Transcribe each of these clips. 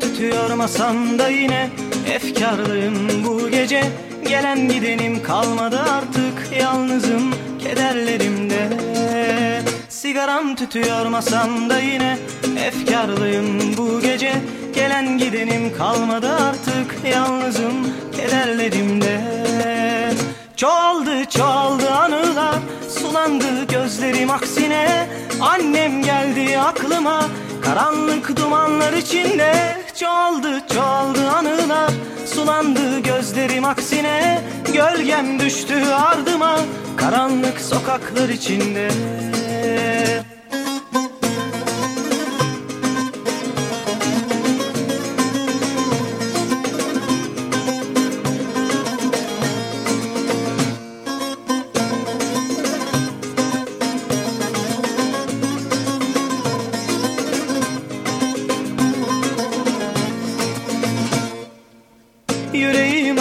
tütüyor masamda yine. Efkarlıyım bu gece. Gelen gidenim kalmadı artık. Yalnızım kederlerimde Sigaram tütüyor masamda yine. Efkarlıyım bu gece. Gelen gidenim kalmadı artık. Yalnızım kederlerimde Çoğaldı çoğaldı anılar. Sulandı gözlerim aksine. Annem geldi aklıma Karanlık dumanlar içinde Çoğaldı çoğaldı anılar. Sulandı gözlerim aksine Gölgem düştü ardıma. Karanlık sokaklar içinde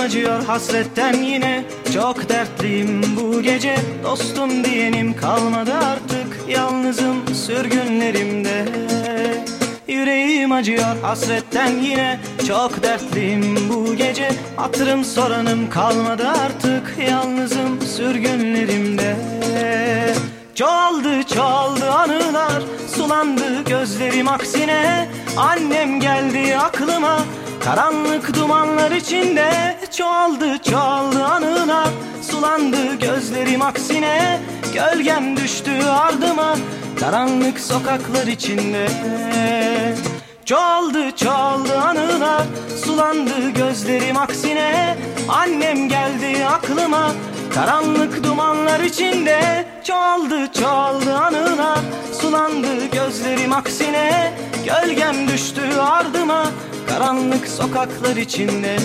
acıyor hasretten yine. Çok dertliyim bu gece Dostum diyenim kalmadı artık. Yalnızım sürgünlerimde. Yüreğim acıyor hasretten yine. Çok dertliyim bu gece Hatırım soranım kalmadı artık. Yalnızım sürgünlerimde. Çoğaldı çoğaldı anılar Sulandı gözlerim aksine. Annem geldi aklıma Karanlık dumanlar içinde Çoğaldı çoğaldı anılar Sulandı gözlerim aksine Gölgem düştü ardıma. Karanlık sokaklar içinde Çoğaldı çoğaldı anılar Sulandı gözlerim aksine Annem geldi aklıma. Karanlık dumanlar içinde Çoğaldı çoğaldı anılar Sulandı gözlerim aksine Gölgem düştü ardıma Karanlık sokaklar içinde